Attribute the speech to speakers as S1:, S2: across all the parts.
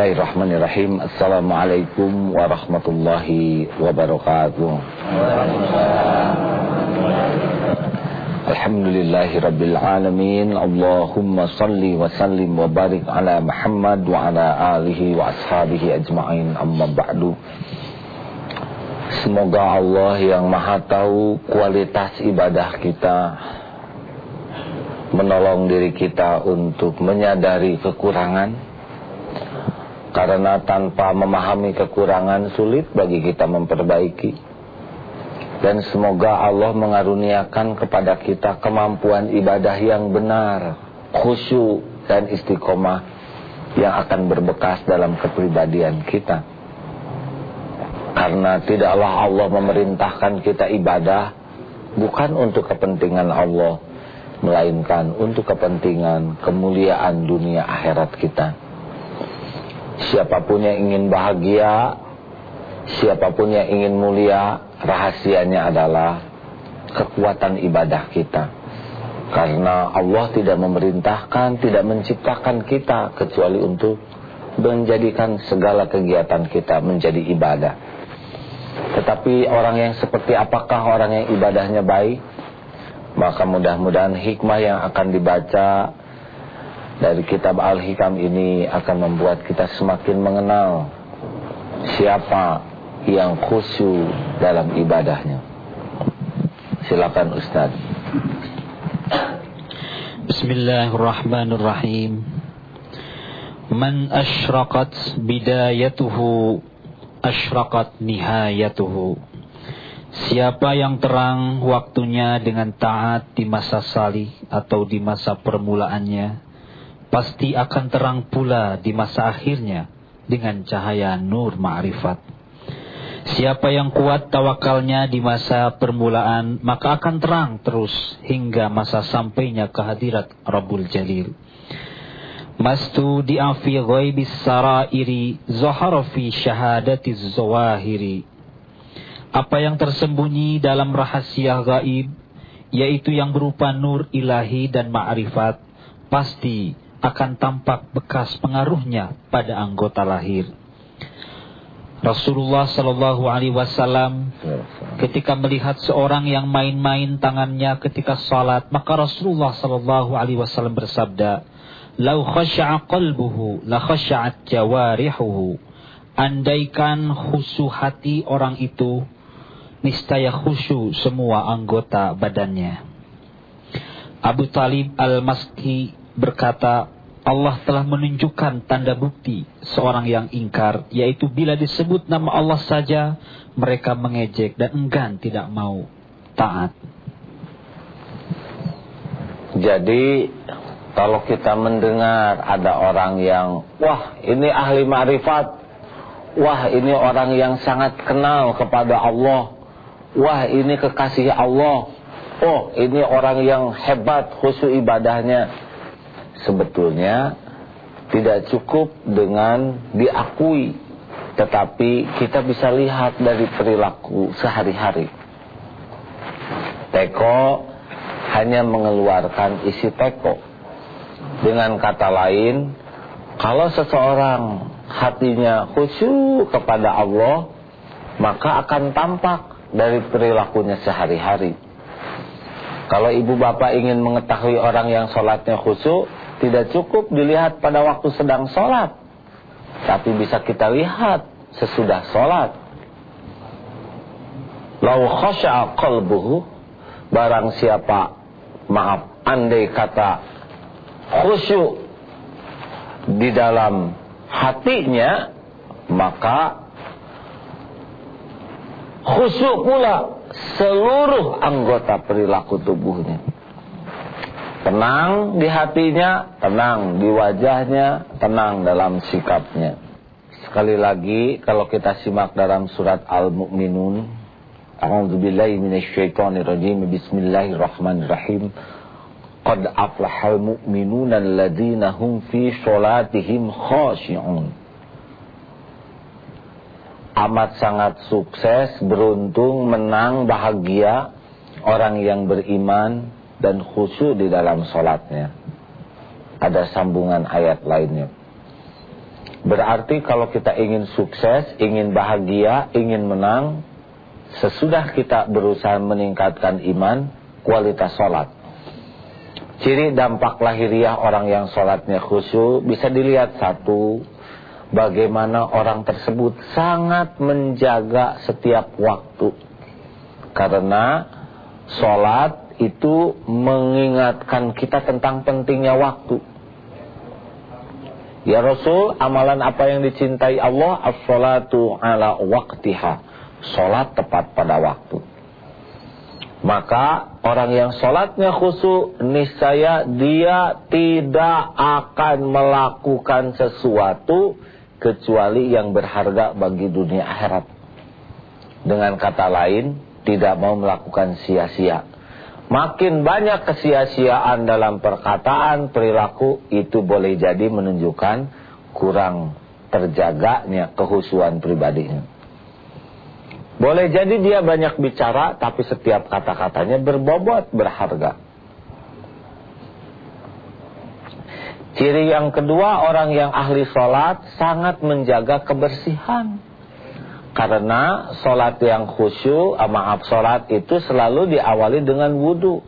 S1: Bismillahirrahmanirrahim. Assalamualaikum warahmatullahi wabarakatuh. Alhamdulillahi rabbil alamin. Allahumma salli wa sallim wa barik ala Muhammad wa ala alihi wa ashabihi ajma'in. Amma ba'du. Semoga Allah yang maha tahu kualitas ibadah kita Menolong diri kita untuk menyadari kekurangan karena tanpa memahami kekurangan sulit bagi kita memperbaiki. Dan semoga Allah mengaruniakan kepada kita kemampuan ibadah yang benar, khusyuk dan istiqomah yang akan berbekas dalam kepribadian kita. Karena tidaklah Allah memerintahkan kita ibadah bukan untuk kepentingan Allah, melainkan untuk kepentingan kemuliaan dunia akhirat kita. Siapa pun yang ingin bahagia Siapa pun yang ingin mulia Rahasianya adalah Kekuatan ibadah kita. Karena Allah tidak memerintahkan Tidak menciptakan kita Kecuali untuk Menjadikan segala kegiatan kita Menjadi ibadah. Tetapi orang yang seperti apakah Orang yang ibadahnya baik? Maka mudah-mudahan hikmah yang akan dibaca dari kitab Al-Hikam ini akan membuat kita semakin mengenal siapa yang khusyuk dalam ibadahnya. Silakan Ustaz.
S2: Bismillahirrahmanirrahim. Man asyraqat bidayatuhu asyraqat nihayatuhu. Siapa yang terang waktunya dengan taat di masa salih atau di masa permulaannya, pasti akan terang pula di masa akhirnya dengan cahaya nur ma'rifat. Siapa yang kuat tawakalnya di masa permulaan, maka akan terang terus hingga masa sampainya kehadirat Rabbul Jalil. Mastu di'afi ghaibis sarairi, zahara fi syahadatiz zawahiri. Apa yang tersembunyi dalam rahasia gaib, yaitu yang berupa nur ilahi dan ma'rifat, pasti akan tampak bekas pengaruhnya pada anggota lahir. Rasulullah Shallallahu Alaihi Wasallam ketika melihat seorang yang main-main tangannya ketika salat, maka Rasulullah Shallallahu Alaihi Wasallam bersabda, "Lau khasya'a qalbuhu, la khasya'at jawarihuhu." Andaikan khusyuk hati orang itu, niscaya khusyuk semua anggota badannya. Abu Talib al-Maski berkata, Allah telah menunjukkan tanda bukti seorang yang ingkar, yaitu bila disebut nama Allah saja, mereka mengejek dan enggan tidak mau taat.
S1: Jadi, kalau kita mendengar ada orang yang, wah ini ahli ma'rifat, wah ini orang yang sangat kenal kepada Allah, wah ini kekasih Allah, oh ini orang yang hebat khusus ibadahnya, sebetulnya tidak cukup dengan diakui tetapi kita bisa lihat dari perilaku sehari-hari. Teko hanya mengeluarkan isi teko. Dengan kata lain kalau seseorang hatinya khusyuk kepada Allah maka akan tampak dari perilakunya sehari-hari. Kalau ibu bapak ingin mengetahui orang yang sholatnya khusyuk tidak cukup dilihat pada waktu sedang sholat. Tapi bisa kita lihat sesudah sholat. Lau khasya'a qalbuhu. Barang siapa, maaf, andai kata khusyuk di dalam hatinya, maka khusyuk pula seluruh anggota perilaku tubuhnya. Tenang di hatinya, tenang di wajahnya, tenang dalam sikapnya. Sekali lagi kalau kita simak dalam surat Al-Mu'minun, A'udzubillahi minasyaitonirrajim. Bismillahirrahmanirrahim. Qad aflahal mu'minuna alladzina hum fi sholatihim khashi'un. Amat sangat sukses, beruntung, menang, bahagia orang yang beriman dan khusyuk di dalam sholatnya. Ada sambungan ayat lainnya. Berarti kalau kita ingin sukses, ingin bahagia, ingin menang, sesudah kita berusaha meningkatkan iman, kualitas sholat. Ciri dampak lahiriah orang yang sholatnya khusyuk bisa dilihat satu, bagaimana orang tersebut sangat menjaga setiap waktu. Karena sholat itu mengingatkan kita tentang pentingnya waktu. Ya Rasul, amalan apa yang dicintai Allah? As-salatu ala waqtiha. Salat tepat pada waktu. Maka orang yang salatnya khusyuk, niscaya dia tidak akan melakukan sesuatu kecuali yang berharga bagi dunia akhirat. Dengan kata lain, tidak mau melakukan sia-sia. Makin banyak kesia-siaan dalam perkataan, perilaku, itu boleh jadi menunjukkan kurang terjaganya kehusuan pribadinya. Boleh jadi dia banyak bicara, tapi setiap kata-katanya berbobot, berharga. Ciri yang kedua, orang yang ahli sholat sangat menjaga kebersihan. Karena sholat yang khusyuk, maaf sholat itu selalu diawali dengan wudhu.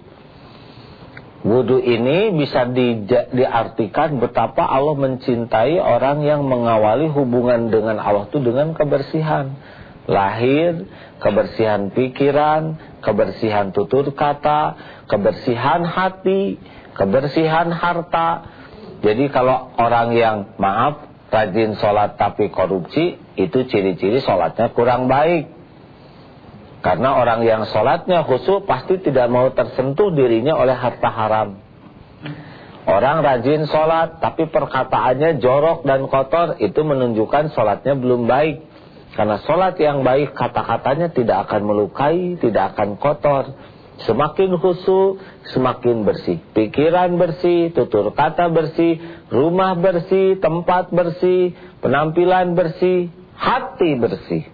S1: Wudhu ini bisa di, diartikan betapa Allah mencintai orang yang mengawali hubungan dengan Allah itu dengan kebersihan. Lahir, kebersihan pikiran, kebersihan tutur kata, kebersihan hati, kebersihan harta. Jadi kalau orang yang maaf rajin sholat tapi korupsi, itu ciri-ciri sholatnya kurang baik. Karena orang yang sholatnya khusyuk pasti tidak mau tersentuh dirinya oleh harta haram. Orang rajin sholat tapi perkataannya jorok dan kotor, itu menunjukkan sholatnya belum baik. Karena sholat yang baik kata-katanya tidak akan melukai, tidak akan kotor. Semakin khusyuk, semakin bersih. Pikiran bersih, tutur kata bersih, rumah bersih, tempat bersih, penampilan bersih, hati bersih.